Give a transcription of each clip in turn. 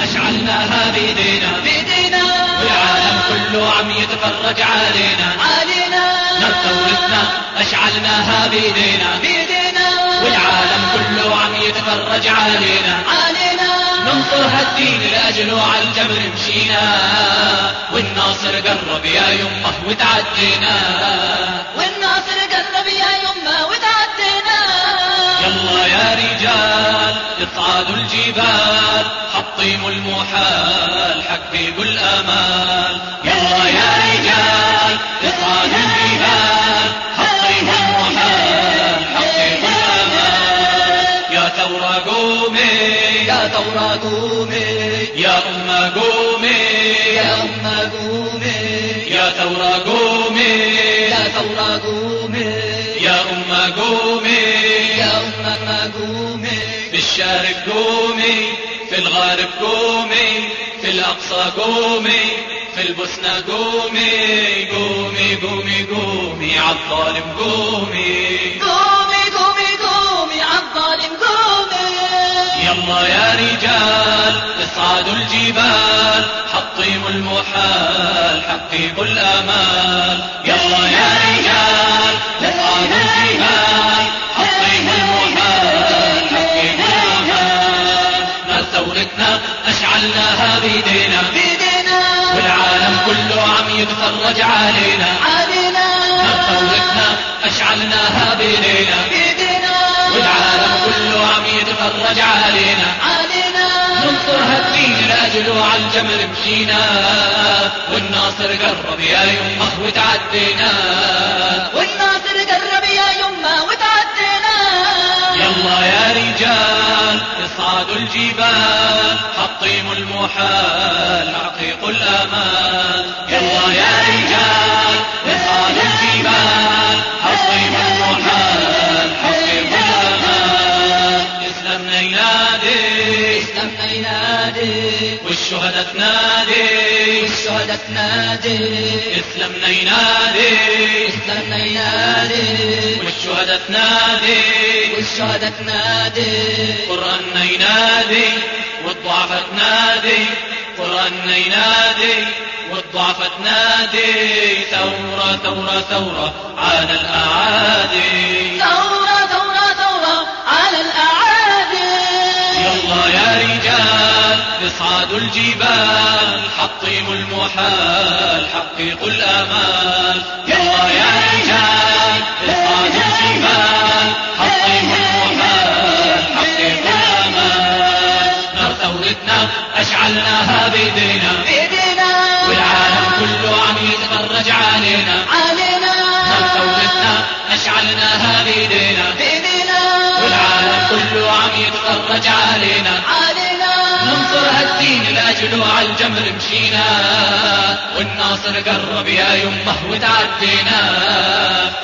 أشعلناها بيدينا. بيدينا. والعالم كله عم يتفرج علينا. علينا. نار ثورتنا أشعلناها بيدينا. بيدينا. والعالم كله عم يتفرج علينا. علينا. ننصر هالدين لأجله على الجبر مشينا. والناصر قرب يا يمه وتعدينا. والناصر قرب يا يمه وتعدينا. يلا يا رجال. اصعدوا الجبال حطيموا المحال حققوا الأمال. يلا يا رجال اصعدوا الجبال حطيموا المحال حققوا الأمال. يا ثورة قومي يا ثورة قومي. يا أمة قومي. يا أمة قومي. يا ثورة قومي. يا ثورة قومي. يا أمة قومي. يا أمة قومي. في الشارق قومي في الغارب قومي في الأقصى قومي في البوسنة قومي قومي قومي قومي عالظالم قومي قومي قومي قومي عالظالم قومي يلا يا رجال اصعدوا الجبال حطيموا المحال حققوا الأمال. يلا يا يتفرج علينا. علينا. نار ثورتنا أشعلناها بيدينا بيدينا. والعالم كله عم يتفرج علينا. علينا. ننصر هالدين لاجله على الجمر مشينا والناصر قرب يا يمه وتعدينا. والناصر قرب يا يمه وتعدينا. يلا يا رجال اصعدوا الجبال حطيموا المحال حقيقوا الامال ينادي والشهداء تنادي. والشهداء تنادي. اسلامنا ينادي. اسلامنا ينادي. والشهداء تنادي. والشهداء تنادي. قرآننا ينادي والضعفة تنادي. قرآننا ينادي والضعفة تنادي. ثورة ثورة ثورة على الأعادي. ثورة ثورة ثورة على الأعادي. يلا يا رجال. اصعدوا الجبال حطيموا المحال حققوا الآمال. يلا يا رجال اصعدوا الجبال حطيموا المحال حققوا الآمال. نار ثورتنا بايدينا بيدينا. الجمر مشينا والناصر قرب يا يمه وتعدينا.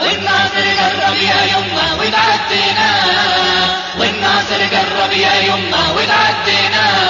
والناصر قرب يا يمه وتعدينا. والناصر قرب يا يمه وتعدينا.